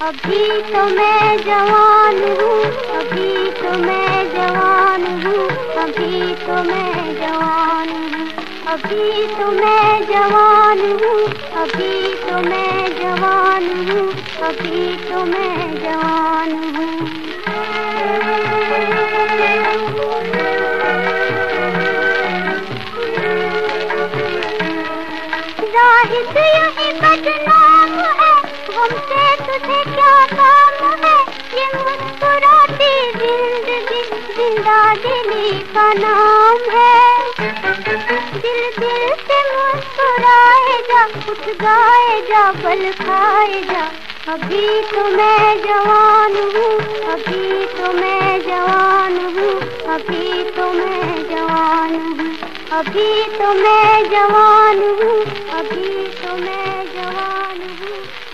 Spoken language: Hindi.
अभी तो मैं जवान हूँ, अभी तो मैं जवान हूँ, अभी तो मैं जवान हूँ, अभी तो मैं जवान हूँ, अभी तो मैं जवान हूँ, अभी तो मैं जवान हूँ। जाहिद यही बदनाम का नाम है। दिल दिल से मुस्कुराएगा उठ गाएगा बल खाएगा अभी तो मैं जवान हूँ, अभी तो मैं जवान हूँ, अभी तो मैं जवान हूँ। अभी तो मैं जवान हूँ, अभी तो मैं जवान हूँ।